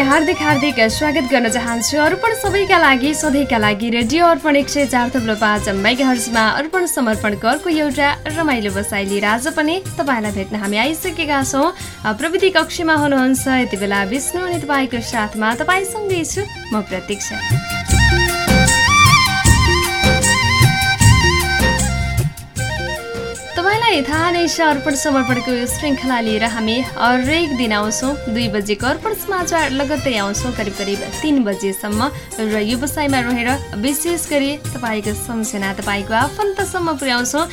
हार्दिक हार्दिक स्वागत गर्न चाहन्छु। अर्पण सबैका लागि सधैँका लागि रेडियो अर्पण एक सय चार थप्लो पाँच मेगाहर्जमा अर्पण समर्पणको अर्को एउटा रमाइलो बसाइ लिएर आज पनि तपाईँलाई भेट्न हामी आइसकेका छौँ। प्रविधि कक्षमा हुनुहुन्छ यति बेला विष्णु अनि तपाईँको साथमा तपाईँसँगै छु म प्रतीक्षा। तपाईँलाई थाहा नै छ अर्पण समर्पणको श्रृङ्खला लिएर हामी हरेक दिन आउँछौँ। दुई बजेको अर्पण समाचार लगत्तै आउँछौँ करिब करिब तिन बजेसम्म। र व्यवसायमा रहेर विशेष गरी तपाईँको सम्झना तपाईँको आफन्तसम्म पुर्याउँछौँ।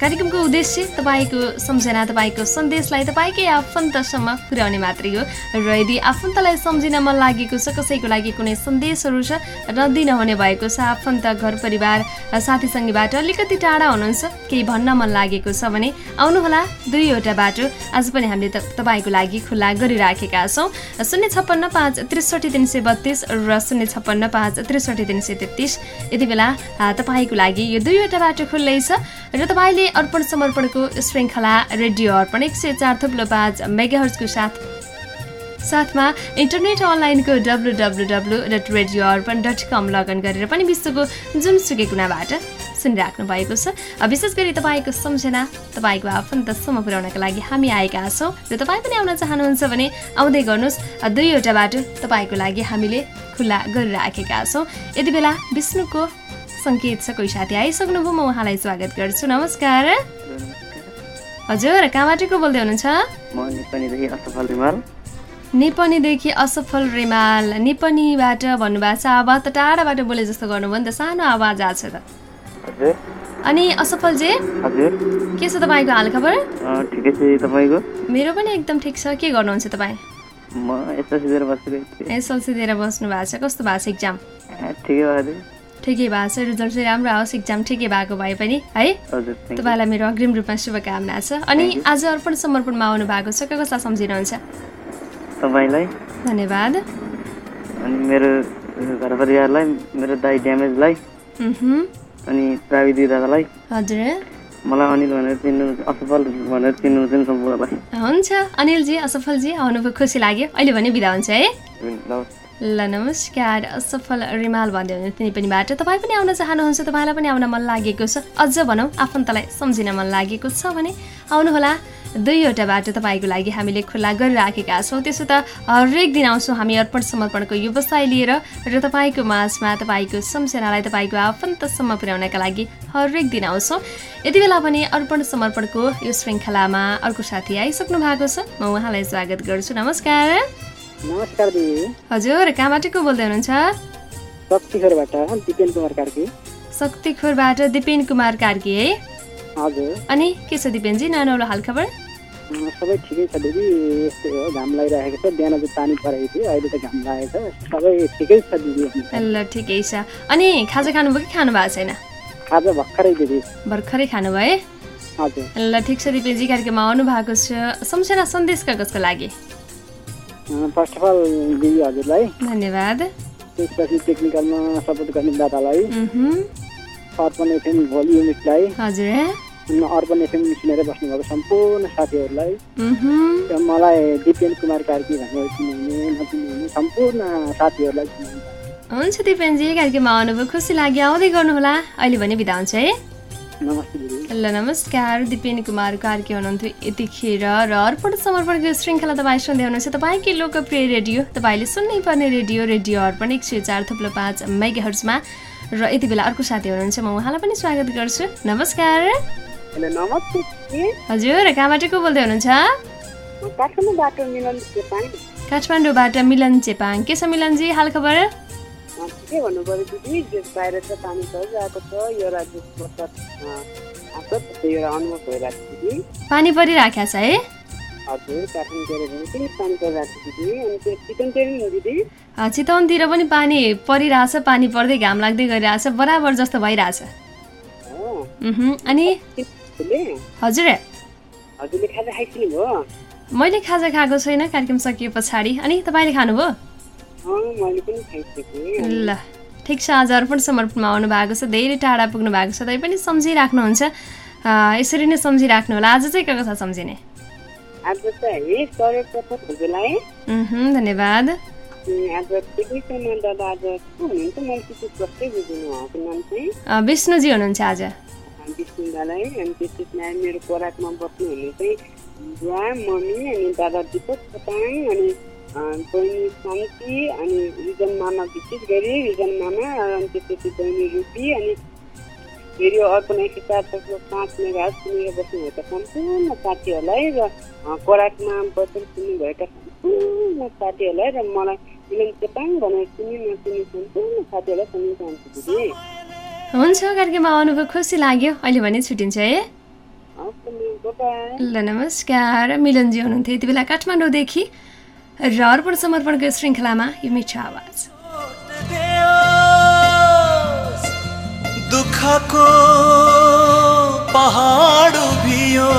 कार्यक्रमको उद्देश्य तपाईँको सम्झना तपाईँको सन्देशलाई तपाईँकै आफन्तसम्म पुर्याउने मात्रै हो। र यदि आफन्तलाई सम्झिन मन लागेको छ कसैको लागि कुनै सन्देशहरू छ र दिनहुने भएको छ आफन्त घर परिवार साथीसँगीबाट अलिकति टाढा हुनुहुन्छ केही भन्न मन लागेको छ भने आउनुहोला दुईवटा बाटो। आज पनि हामीले तपाईँको लागि खुल्ला गरिराखेका छौँ। शून्य छप्पन्न पाँच त्रिसठी तिन सय बत्तिस र शून्य छप्पन्न पाँच त्रिसठी तिन सय तेत्तिस। यति बेला तपाईँको लागि यो दुईवटा बाटो खुल्लै छ र तपाईँले अर्पण समर्पणको श्रृङ्खला रेडियो अर्पण एक सय चार थुप्लो पाँच मेगाहर्सको साथ साथमा इन्टरनेट अनलाइनको W W W dot radio Arpan dot com login गरेर पनि विश्वको जुनसुकै कुनाबाट सुनिराख्नु भएको छ। विशेष गरी तपाईँको सम्झना तपाईँको आफन्तसम्म पुर्याउनका लागि हामी आएका छौँ र तपाईँ पनि आउन चाहनुहुन्छ भने आउँदै गर्नुहोस्। दुईवटा बाटो तपाईँको लागि हामीले खुल्ला गरिराखेका छौँ। यति बेला विष्णुको सङ्केत छ कोही साथी आइसक्नुभयो। म उहाँलाई स्वागत गर्छु। नमस्कार। हजुर कहाँबाट को बोल्दै हुनुहुन्छ? निपनीदेखि असफल रिमाल। निपनीबाट भन्नुभएको छ आवाज त टाढाबाट बोले जस्तो गर्नुभयो नि त। सानो आवाज आएको छ त। अनि असफलजी के छ तपाईँको हालखबर ठिकै छ तपाईँको? मेरो पनि एकदम ठिक छ। के गर्नुहुन्छ तपाईँ? म एसएलसी दिएर बसेको एसएलसी दिएर बस्नु भएको छ। कस्तो भएको छ इक्जाम ठिकै भएको ठिकै भएको छ। रिजल्ट चाहिँ राम्रो आओस्। इक्जाम ठिकै भएको भए पनि है? तपाईँलाई मेरो अग्रिम रूपमा शुभकामना छ। अनि आज अर्पण समर्पणमा आउनु भएको छ। के कसलाई सम्झिनुहुन्छ तपाईँलाई? धन्यवाद। अनि मेरो घर परिवारलाई मेरो दाई ड्यामेजलाई। अनि प्राविधिक दादालाई हजुर। मलाई अनिल भनेर चिन्नु असफल भनेर सम्पूर्णलाई। हुन्छ। अनिलजी असफलजी आउनुभयो खुसी लाग्यो। अहिले भने बिदा हुन्छ है। ल नमस्कार। असफल रिमाल भन्दै हुनुहुन्छ तिनी पनि बाटो। तपाईँ पनि आउन चाहनुहुन्छ तपाईँलाई पनि आउन मन लागेको छ। अझ भनौँ आफन्तलाई सम्झिन मन लागेको छ भने आउनुहोला। दुईवटा बाटो तपाईँको लागि हामीले खुल्ला गरिराखेका छौँ। त्यसो त हरेक दिन आउँछौँ हामी अर्पण समर्पणको व्यवसाय लिएर र तपाईँको माझमा तपाईँको सम्झनालाई तपाईँको आफन्तसम्म पुर्याउनका लागि हरेक दिन आउँछौँ। यति बेला पनि अर्पण समर्पणको यो श्रृङ्खलामा अर्को साथी आइसक्नु भएको छ। म उहाँलाई स्वागत गर्छु। नमस्कार। नमस्कार हजुर कहाँबाट को बोल्दै हुनुहुन्छ? शक्तिखोरबाट दिपेन कुमार कार्की है? हजुर। अनि के छ दिपेनजी नानौलो हालखबर? सबै ठिकै छ दिदी। यस्तै हो घाम लागिरहेको छ बिहान चाहिँ पानी परेको थियो अहिले त घाम लागेको छ। सबै ठिकै छ दिदी ल ठिकै छ। अनि खाजा खानुभयो कि खानु भएको छैन? खाजा भर्खरै दिदी। भर्खरै खानुभयो हजुर। ल ठिक छ दिपेजी कार्यक्रममा आउनु भएको छ। सम्झना सन्देश कागजको लागि? फर्स्ट अफ अल दिदी हजुरलाई। धन्यवाद। त्यसपछि टेक्निकलमा सपोर्ट गर्ने दादालाई। अर्पण एफएम भोलि युनिटलाई हजुर अर्पण एफएम सुनेर बस्नुभएको सम्पूर्ण साथीहरूलाई। मलाई दिपेन कुमार कार्की भनेर चिनाउने नचिनाउने सम्पूर्ण साथीहरूलाई हुन्छ दिपेनजी कार्यक्रममा आउनुभयो। खुसी लाग्यो। आउँदै गर्नुहोला। अहिले भने बिदा हुन्छ है। ल नमस्कार। दिपेन कुमार कार्की हुनुहुन्थ्यो यतिखेर र अर्पण समर्पणको श्रृङ्खला तपाईँ सुन्दै हुनुहुन्छ। तपाईँकै लोकप्रिय रेडियो तपाईँले सुन्नै पर्ने रेडियो रेडियो अर्पण एक सय चार थुप्रो पाँच मेगाहर्जमा। र यति बेला अर्को साथी हुनुहुन्छ। म उहाँलाई पनि स्वागत गर्छु। नमस्कार। नमस्ते हजुर कहाँबाट को बोल्दै हुनुहुन्छ? काठमाडौँबाट मिलन चेपाङ। काठमाडौँबाट मिलन चेपाङ। के छ मिलनजी हाल खबर? के भन्नु पऱ्यो दिदी? जो बाहिर चाहिँ पानी परिरहेको छ त्यही एउटा अनुभव भइरहेको छ दिदी। पानी परिराखेको छ है? हजुर परिरहेको छ चितवनतिर पनि पानी परिरहेछ पानी पर्दै घाम लाग्दै गइरहेछ बराबर जस्तो भइरहेछ। अनि? हजुर। मैले खाजा खाएको छैन कार्यक्रम सकिए पछाडि। अनि तपाईँले खानुभयो? ल ठिक छ आज अर्पण समर्पणमा आउनु भएको छ धेरै टाढा पुग्नु भएको छ तै पनि सम्झिराख्नुहुन्छ। यसरी नै सम्झिराख्नु होला आज चाहिँ के कथा सम्झिने? धन्यवाद। विष्णुजी हुनुहुन्छ आज। दादालाई अनि त्यसपछि मेरो पराकमा बस्नुहुने चाहिँ बुवा मम्मी अनि दादा दिपक चटाङ अनि बहिनी शान्ति अनि रिजन मामा विशेष गरी रिजन मामा अनि त्यसपछि बहिनी रुपी अनि फेरि अर्पण एक चार तत्व पाँच मेगा सुनेर बस्नुभएका सम्पूर्ण साथीहरूलाई र कराकमा बसेर सुन्नुभएका सम्पूर्ण साथीहरूलाई र मलाई मिलन चेपाङ भनेर सुनि नसुनि सम्पूर्ण साथीहरूलाई सम्झिन चाहन्छु दिदी हुन्छ कार्यक्रममा आउनुभयो खुसी लाग्यो। अहिले भने छुट्टिन्छ है। ल नमस्कार। मिलनजी हुनुहुन्थ्यो यति बेला काठमाडौँदेखि। र अर्पण समर्पणको श्रृङ्खलामा यो मिठो आवाज। दुःखको पहाड उभियो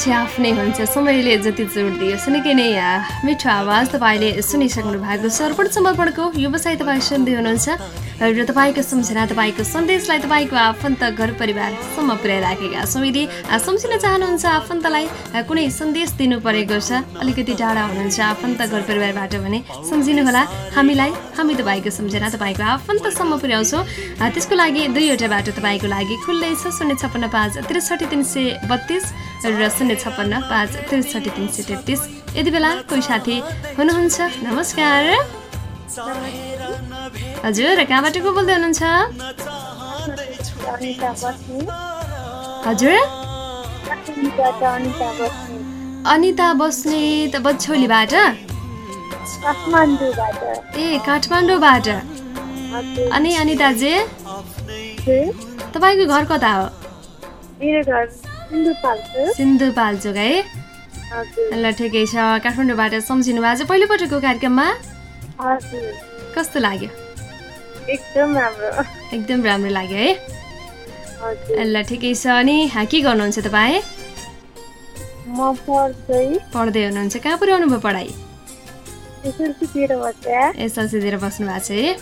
मान्छे आफ्नै हुन्छ समयले जति जोड दियो सुनिकै नै मिठो आवाज तपाईँले सुनिसक्नु भएको छ अर्पण समर्पणको व्यवसाय तपाईँ सुन्दै हुनुहुन्छ। र तपाईँको सम्झना तपाईँको सन्देशलाई तपाईँको आफन्त घर परिवारसम्म पुर्याइराखेका छौँ। यदि सम्झिन चाहनुहुन्छ आफन्तलाई कुनै सन्देश दिनु परेको छ अलिकति टाढा हुनुहुन्छ आफन्त घर परिवारबाट भने सम्झिनुहोला। हामीलाई हामी तपाईँको सम्झना तपाईँको आफन्तसम्म पुर्याउँछौँ। त्यसको लागि दुईवटा बाटो तपाईँको लागि खुल्लै छ। शून्य छप्पन्न पाँच त्रिसठी तिन सय बत्तिस र शून्य छप्पन्न पाँच त्रिसठी तिन सय तेत्तिस। यति बेला कोही साथी हुनुहुन्छ नमस्कार। हजुर कहाँबाट को बोल्दै हुनुहुन्छ? हजुर? अनिता बस्ने। बस्नेत बछौलीबाट? ए काठमाडौँबाट। अनि अनिताजी। तपाईँको घर कता हो? सिन्धुपाल्चोक। है? ल ठिकै छ। काठमाडौँबाट सम्झिनु भएको छ पहिलोपटकको कार्यक्रममा? कस्तो लाग्यो? एकदम राम्रो। एकदम राम्रो लाग्यो है। ल ठिकै छ अनि के गर्नुहुन्छ तपाईँ? म पढ्दै। पढ्दै हुनुहुन्छ। कहाँ पुऱ्याउनु भयो पढाइ? एसएलसी दिएर बस्नु भएको छ है।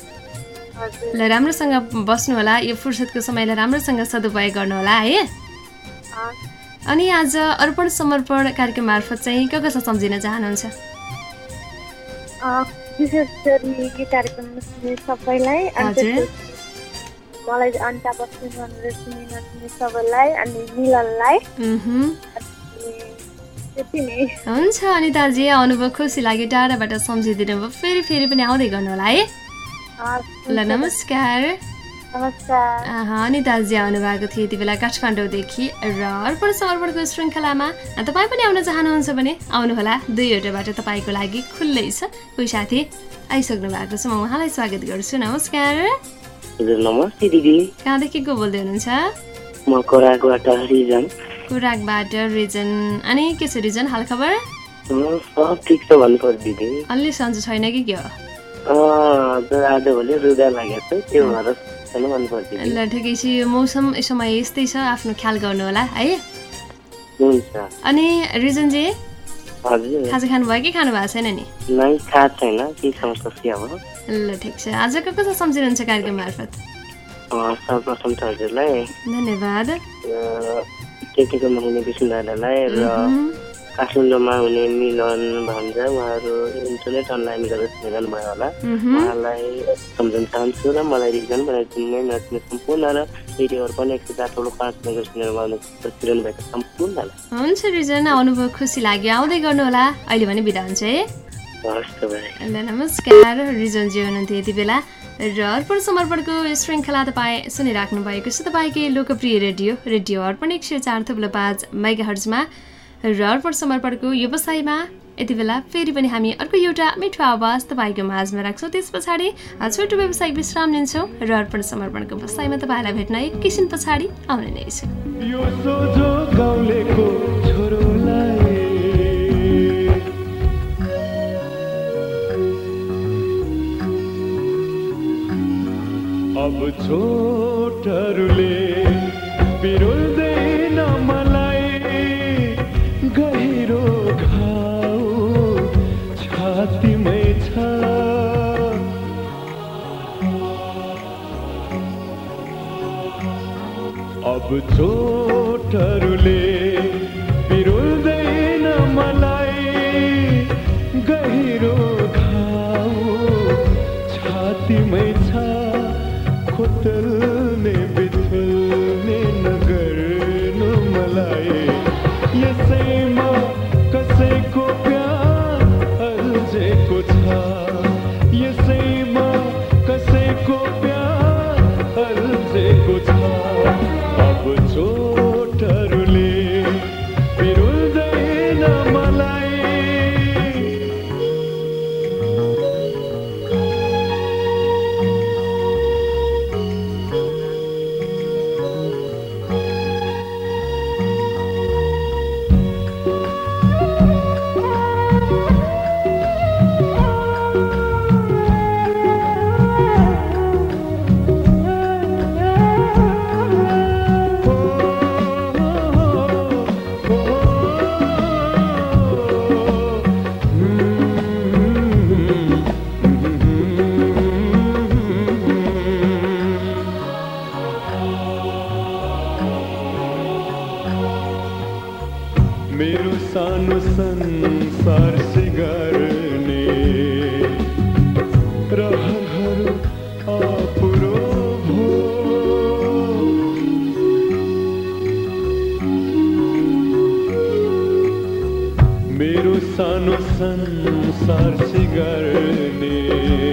ल राम्रोसँग बस्नु होला। यो फुर्सदको समयलाई राम्रोसँग सदुपयोग गर्नु होला है। अनि आज अर्पण समर्पण कार्यक्रम मार्फत चाहिँ के कसो सम्झिन चाहनुहुन्छ? विशेष गरी यो कार्यक्रम सुन्ने सबैलाई अनि मलाई अन्ता बस्ने भनेर सुनि नसुने सबैलाई अनि मिलनलाई। हुन्छ अनिताजी अनुभव खुसी लाग्यो टाढाबाट सम्झिदिनु भयो फेरि फेरि पनि आउँदै गर्नु होला है। ल नमस्कार। नमस्कार। आहा, अनिताजी आउनुभएको थियो यति बेला काठमाडौँदेखि र अर्पण समर्पणको श्रृङ्खलामा। तपाईँ पनि आउन चाहनुहुन्छ भने आउनुहोला। दुईवटा बाटो तपाईँको लागि खुल्लै छ। कोही साथी आइसक्नु भएको छ म उहाँलाई स्वागत गर्छु। नमस्कार। हजुर नमस्ते दिदी। कहाँदेखि को बोल्दै हुनुहुन्छ? म खोराकबाट रिजन। कुराकबाट रिजन। अनि के छ रिजन हालखबर सब ठिक छ भन्नु पर्यो दिदी। अलि सन्चो छैन कि के हो? आज भोलि रुदा लागेको छ त्यो भएर ल ठिकै छ। यो मौसम समय यस्तै छ आफ्नो ख्याल गर्नु होला है? अनि रिजनजी खाजा खानुभयो कि खानु भएको छैन नि ल ठिक छ। आजको कसो सम्झिनुहुन्छ कार्यक्रम मार्फत? सर्वप्रथम त हजुरलाई। धन्यवाद। अँ, केटीको महिने विष्णुदादालाई र। काठमाडौँमा हुने मिलन भन्छ उहाँहरू इन्टरनेट अनलाइन गरेर सुनिरहनु भयो होला। उहाँलाई सम्झाउन चाहन्छु र मलाई रिजन चिन्ने नचिने सम्पूर्ण र रेडियोहरू पनि एक सय चार ठुलो पाँच नगर सुनेर बसिरहनु भएको सम्पूर्णलाई हुन्छ रिजन अनुभव खुसी लाग्यो। आउँदै गर्नु होला। अहिले भने बिदा हुन्छ है। ल नमस्कार। रिजनजी हुनुहुन्थ्यो यति बेला। र अर्पण समर्पणको श्रृङ्खला तपाईँ सुनिराख्नु भएको छ तपाईँकै लोकप्रिय रेडियो रेडियो अर्पण एक सय चार थुप्रो पाँच मेगा हर्जमा र अर्पण समर्पणको व्यवसायमा यति बेला फेरि पनि हामी अर्को एउटा मिठो आवाज तपाईँको माझमा राख्छौँ। त्यस पछाडि छोटो व्यवसायिक विश्राम लिन्छौँ र अर्पण समर्पणको व्यवसायमा तपाईँलाई भेट्न एकैछिन पछाडि आउने नै छ। अब छोटहरूले बिरुल्दैन अब चोटहरूले पिरुल्दैन मलाई गहिरो घाउ छातीमै छ खोतल्ने मेरो सानो संसार सिगार्ने। रहरहरू आपुरो भो मेरो सानो संसार सिगार्ने।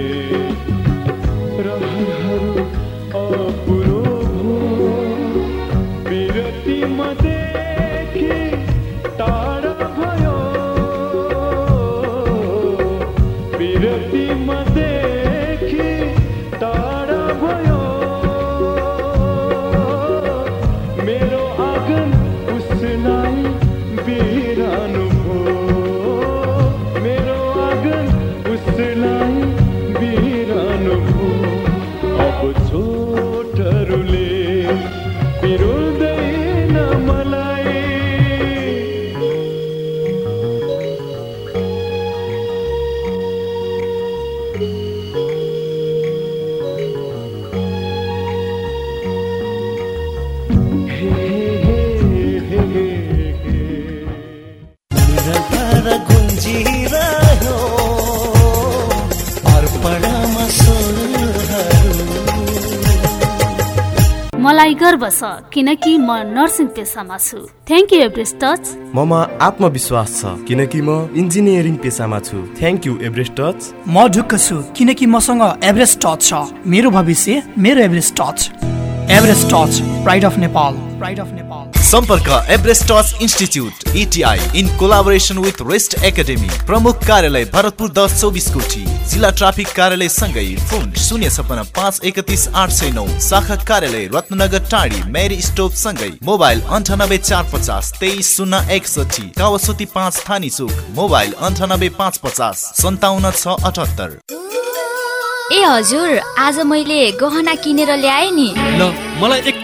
छ किनकि म नर्सिङ पेसामा छु। थ्याङ्क यू एभरेस्ट टच ममा आत्मविश्वास छ किनकि म इन्जिनियरिङ पेसामा छु। थ्याङ्क यू एभरेस्ट टच म ढुक्क छु किनकि मसँग एभरेस्ट टच छ। मेरो भविष्य मेरो Everest touch Everest touch pride of Nepal pride of Nepal सम्पर्क Everest touch institute ITI in collaboration with rest academy प्रमुख कार्यालय भरतपुर दस चौबिस कोठी जिल्ला ट्राफिक कार्यालय सँगै फोन शून्य छपन्न पाँच एकतिस आठ सय नौ शाखा कार्यालय रत्नगर टाढी मेरी स्टोप सँगै मोबाइल अन्ठानब्बे चार पचास तेइस शून्य एकसठी कावसोती पाँच थानी चोक मोबाइल अन्ठानब्बे पाँच पचास सन्ताउन्न छ अठहत्तर। ए हजुर आज मैले गहना किनेर ल्याएँ नि। ल मलाई एक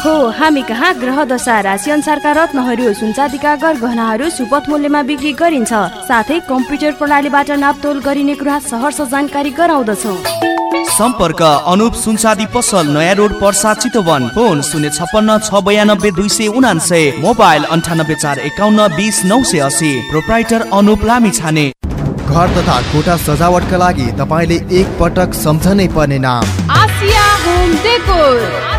हो हामी कहाँ ग्रह दशा राशि अनुसारका रत्नहरू सुनचाँदीका गहनाहरू सुपथ मूल्यमा बिक्री गरिन्छ। साथै कम्प्युटर प्रणालीबाट नापतोल गरिने कुरा सहरर्ष जानकारी गराउँदछौ। सम्पर्क अनुप सुनसादी पसल नयाँ रोड पर्सा चितवन। फोन शून्य छप्पन्न छ बयानब्बे दुई सय उनान्सय। मोबाइल अन्ठानब्बे चार एकाउन्न बिस नौ सय असी प्रोप्राइटर अनुप लामी छाने घर तथा कोठा सजावटका लागि तपाईँले एक पटक सम्झनै पर्ने नाम। Asia home decor.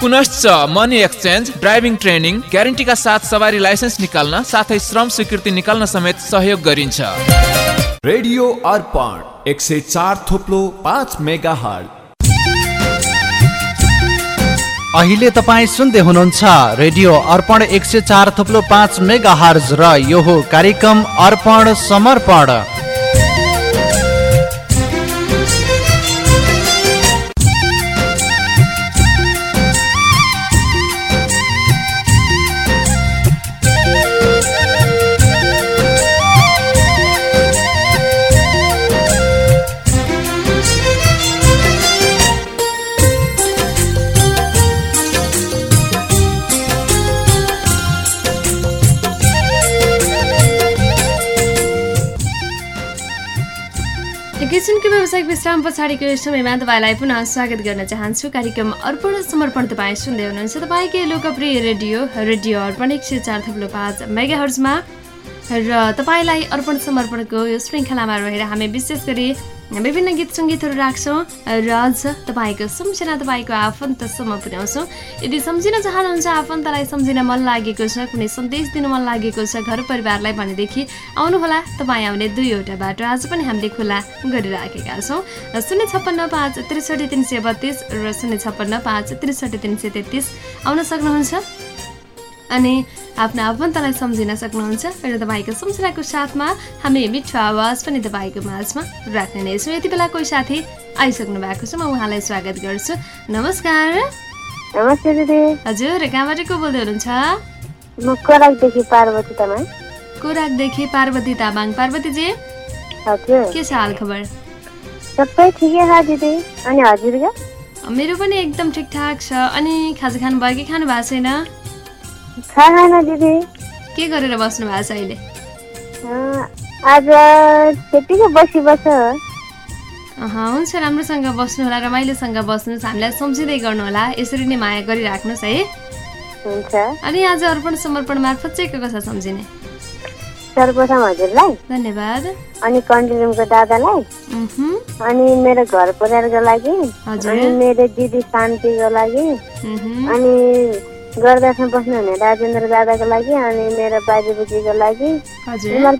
पुनश्च मनी एक्सचेन्ज ड्राइभिङ ट्रेनिङ ग्यारेन्टीका साथ सवारी लाइसेन्स निकाल्न साथै श्रम स्वीकृति निकाल्न समेत सहयोग गरिन्छ। रेडियो अर्पण एक सय चार थोप्लो पाँच मेगा हर्ट अहिले तपाईँ सुन्दै हुनुहुन्छ रेडियो अर्पण एक सय चार थप्लो पाँच मेगा हर्ज र यो हो कार्यक्रम अर्पण समर्पण। व्यावसायिक विश्राम पछाडिको समयमा तपाईँलाई पुनः स्वागत गर्न चाहन्छु। कार्यक्रम अर्पण समर्पण तपाईँ सुन्दै हुनुहुन्छ। तपाईँकै लोकप्रिय रेडियो रेडियो अर्पण एक सय चार थप्लो पाँच मेगा हर्जमा र तपाईँलाई अर्पण समर्पणको यो श्रृङ्खलामा रहेर हामी विशेष गरी विभिन्न गीत सङ्गीतहरू राख्छौँ र अझ तपाईँको सम्झना तपाईँको आफन्तसम्म पुर्याउँछौँ। यदि सम्झिन चाहनुहुन्छ आफन्तलाई सम्झिन मन लागेको छ कुनै सन्देश दिन मन लागेको छ घर परिवारलाई भनेदेखि आउनुहोला तपाईँ आउने दुईवटा बाटो आज पनि हामीले खुला गरिराखेका छौँ। शून्य छप्पन्न पाँच त्रिसठी तिन सय बत्तिस र शून्य छप्पन्न पाँच त्रिसठी तिन सय तेत्तिस आउन सक्नुहुन्छ। अनि आफ्नो आफन्तलाई सम्झिन सक्नुहुन्छ। र तपाईँको सम्झनाको साथमा हामी मिठो आवाज पनि तपाईँको माझमा राख्ने नै छौँ। यति बेला कोही साथी आइसक्नु भएको छ म उहाँलाई स्वागत गर्छु। नमस्कार। नमस्ते दिदी। हजुर कहाँबाट को बोल्दै हुनुहुन्छ? म कोराकदेखि पार्वती तामाङ। कोराकदेखि पार्वती तामाङ। पार्वतीजी के छ हाल खबर सबै ठिकै छ दिदी। अनि हजुरको? मेरो पनि एकदम ठिकठाक छ। अनि खाजा खानु भयो कि खानु भएको छैन? के गरेर बस्नु भएको छ अहिले? आज त्यतिकै बसी बस हुन्छ राम्रोसँग बस्नु होला रमाइलोसँग बस्नुहोस् हामीलाई सम्झिँदै गर्नुहोला यसरी नै माया गरिराख्नुहोस् है। हुन्छ। अनि आज अर्पण समर्पण मार्फत चाहिँ को कसलाई सम्झिने? सर्वप्रथम हजुरलाई धन्यवाद। अनि कन्ट्री रुमको दादालाई अनि मेरो घर परिवारको लागि। अनि मेरो दिदी शान्तिको लागि अनि गरदासमा बस्नुहुने राजेन्द्र दादाको लागि अनि मेरो बाजे बोजूको लागि।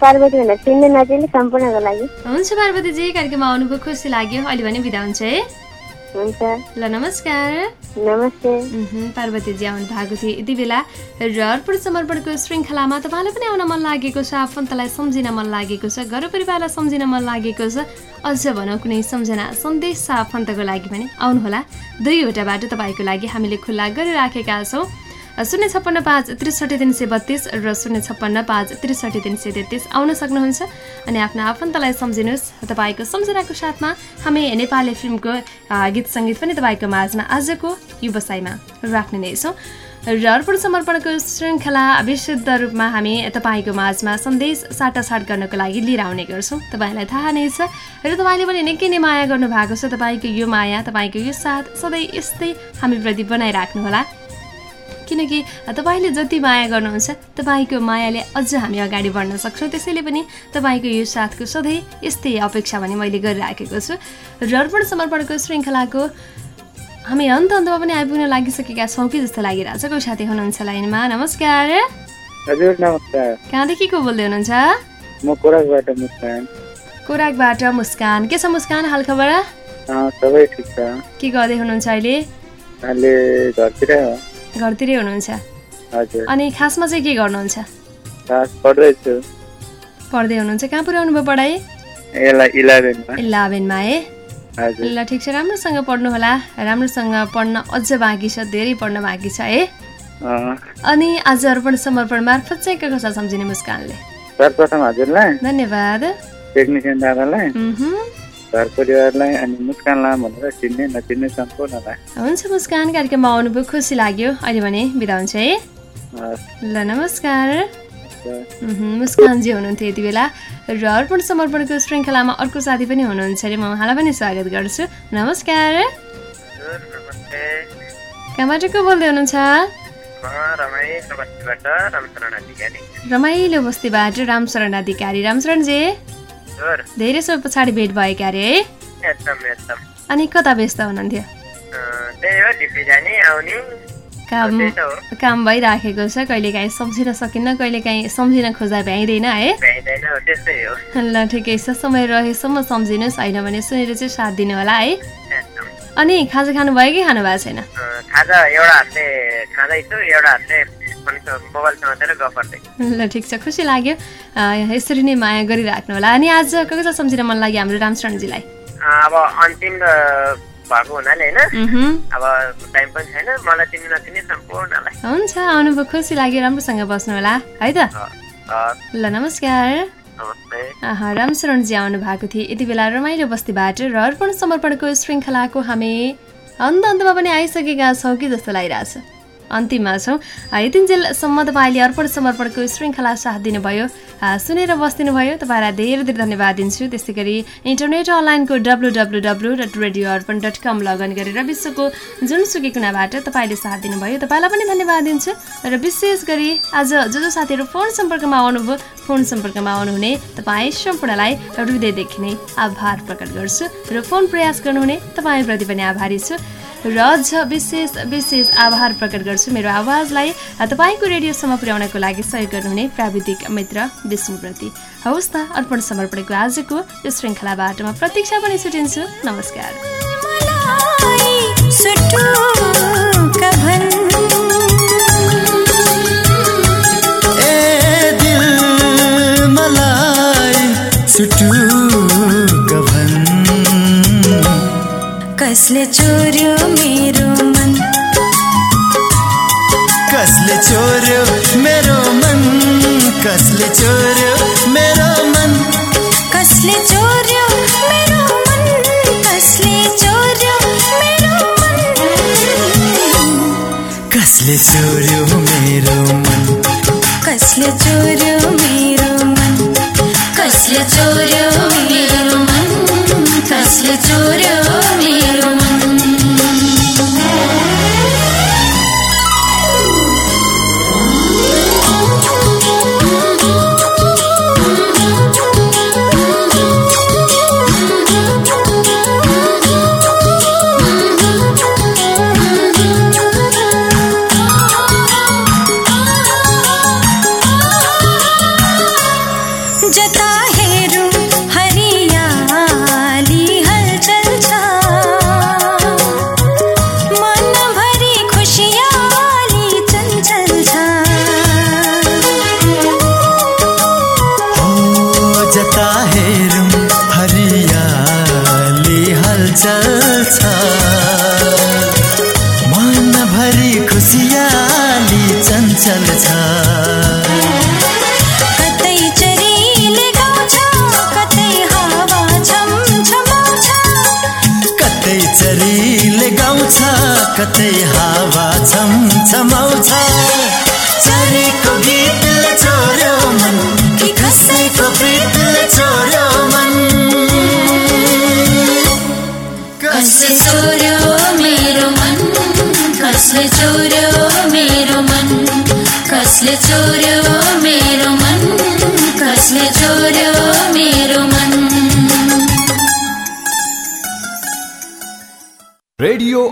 पार्वती भनेर चिन्ने नचिन्ने सम्पूर्णको लागि। हुन्छ पार्वतीजी कार्यक्रममा आउनुभयो खुसी लाग्यो। अहिले भने बिदा हुन्छ है। हुन्छ। ल नमस्कार। नमस्ते। पार्वतीजी आउनु भएको थियो यति बेला। र अर्पण समर्पणको श्रृङ्खलामा तपाईँलाई पनि आउन मन लागेको छ आफन्तलाई सम्झिन मन लागेको छ घर परिवारलाई सम्झिन मन लागेको छ। अझ भनौँ कुनै सम्झना सन्देश छ आफन्तको लागि भने। आउनुहोला। दुईवटा बाटो तपाईँको लागि हामीले खुल्ला गरिराखेका छौँ। शून्य छप्पन्न पाँच त्रिसठी तिन सय बत्तिस र शून्य छप्पन्न पाँच त्रिसठी तिन सय तेत्तिस आउन सक्नुहुन्छ अनि आफ्नो आफन्तलाई सम्झिनुहोस् तपाईँको सम्झनाको साथमा हामी नेपाली फिल्मको गीत सङ्गीत पनि तपाईँको माझमा आजको व्यवसायमा राख्ने नै छौँ। र अर्पण समर्पणको श्रृङ्खला विशुद्ध रूपमा हामी तपाईँको माझमा सन्देश साटासाट गर्नको लागि लिएर आउने गर्छौँ। तपाईँलाई थाहा नै छ र तपाईँले पनि निकै नै माया गर्नुभएको छ। तपाईँको यो माया तपाईँको यो साथ सधैँ यस्तै हामीप्रति बनाइराख्नुहोला। किनकि तपाईँले जति माया गर्नुहुन्छ तपाईँको मायाले अझ हामी अगाडि बढ्न सक्छौँ। त्यसैले पनि तपाईँको यो साथको सधैँ यस्तै अपेक्षा भने मैले गरिराखेको छु। र अर्पण समर्पणको श्रृङ्खलाको हामी अन्त अन्तमा पनि आइपुग्न लागिसकेका छौँ कि जस्तो लागिरहेछ। कोही साथी हुनुहुन्छ लाइनमा? नमस्कार। हजुर नमस्कार। कहाँदेखि को बोल्दै हुनुहुन्छ? म कोराकबाट मुस्कान। कोराकबाट मुस्कान। के छ मुस्कान हालखबर? सबै ठिक छ। के गर्दै हुनुहुन्छ अहिले? अहिले घरतिर हो। घरतिरै हुनुहुन्छ। अनि खासमा चाहिँ के गर्नुहुन्छ? पढ्दै हुनुहुन्छ। कहाँ पुर्याउनु भयो पढाइ? इलेभेनमा। है। ल ठिक छ। राम्रोसँग पढ्नु होला। राम्रोसँग पढ्न अझ बाँकी छ धेरै पढ्न बाँकी छ है। अनि आज अर्पण समर्पण मार्फत चाहिँ के कसलाई सम्झिने मुस्कानले? सर्वप्रथम हजुरलाई। धन्यवाद। टेक्निसियन दादालाई। घर परिवारलाई अनि मुस्कान लाम भनेर चिन्ने नचिन्ने सम्पूर्णलाई हुन्छ मुस्कान कार्यक्रममा आउनुभयो खुसी लाग्यो। अहिले भने बिदा हुन्छ है? ल नमस्कार। मुस्कानजी हुनुहुन्थ्यो यति बेला। र अर्पण समर्पणको श्रृङ्खलामा अर्को साथी पनि हुनुहुन्छ अरे म उहाँलाई पनि स्वागत गर्छु। नमस्कार। कहाँबाट को बोल्दै हुनुहुन्छ? रमाइलो बस्तीबाट रामशरण अधिकारी। रामशरणजी। धेरै समय पछाडि भेट भएको अरे है? एकदम एकदम। अनि कता व्यस्त हुनुहुन्थ्यो? काम काम भइराखेको छ कहिलेकाहीँ सम्झिन सकिन्न कहिलेकाहीँ सम्झिन खोज्दा भ्याइँदैन है? ल ठिकै छ समय रहेसम्म सम्झिनुहोस् होइन भने सुनेर चाहिँ साथ दिनु होला है अनि खाजा खानुभयो कि खानु भएको छैन खाजा एउटा हातले खाँदैछु एउटा हातले ल ठिक छ खुसी लाग्यो। यसरी नै माया गरिराख्नु होला। अनि आज कसलाई सम्झिन मन लाग्यो हाम्रो रामशरणजीलाई अँ, अब अन्तिम भएको हुनाले होइन। अब टाइम पनि छैन मलाई चिन्ने नचिन्ने सम्पूर्णलाई। हुन्छ आउनुभयो खुसी लाग्यो राम्रोसँग बस्नु होला है त? ल नमस्कार। रामशरणजी आउनु भएको थियो यति बेला रमाइलो बस्तीबाट र अर्पण समर्पणको श्रृङ्खलाको हामी अन्त अन्तमा पनि आइसकेका छौँ कि जस्तो लागिरहेछ। अन्तिममा छौँ। यतिन्जेलसम्म तपाईँले अर्पण समर्पणको श्रृङ्खला साथ दिनुभयो। सुनेर बस्दिनु भयो तपाईँलाई धेरै धेरै धन्यवाद दिन्छु। त्यस्तै गरी इन्टरनेट अनलाइनको W W W dot radio Arpan dot com login गरेर विश्वको जुनसुकै कुनाबाट तपाईँले साथ दिनुभयो। तपाईँलाई पनि धन्यवाद दिन्छु र विशेष गरी आज जो जो साथीहरू फोन सम्पर्कमा आउनुभयो। फोन सम्पर्कमा आउनुहुने तपाईँ सम्पूर्णलाई हृदयदेखि नै आभार प्रकट गर्छु र फोन प्रयास गर्नुहुने तपाईँप्रति पनि आभारी छु। र अझ विशेष विशेष आभार प्रकट गर्छु मेरो आवाजलाई। तपाईँको रेडियोसम्म पुर्याउनको लागि सहयोग गर्नुहुने प्राविधिक मित्र विष्णुप्रति। हवस् त अर्पण समर्पणको आजको यो श्रृङ्खलाबाट म प्रतीक्षा पनि छुटिन्छु। नमस्कार। ए दिल कसले चोर्यो मेरो मन? कसले चोर्यो मेरो मन? कसले चोर्यो मेरो मन? कसले चोर्यो मेरो मन? कसले चोर्यो मेरो मन? कसले चोर्यो मेरो मन? कसले चोर्यो कतै हावा छम छमाउँछ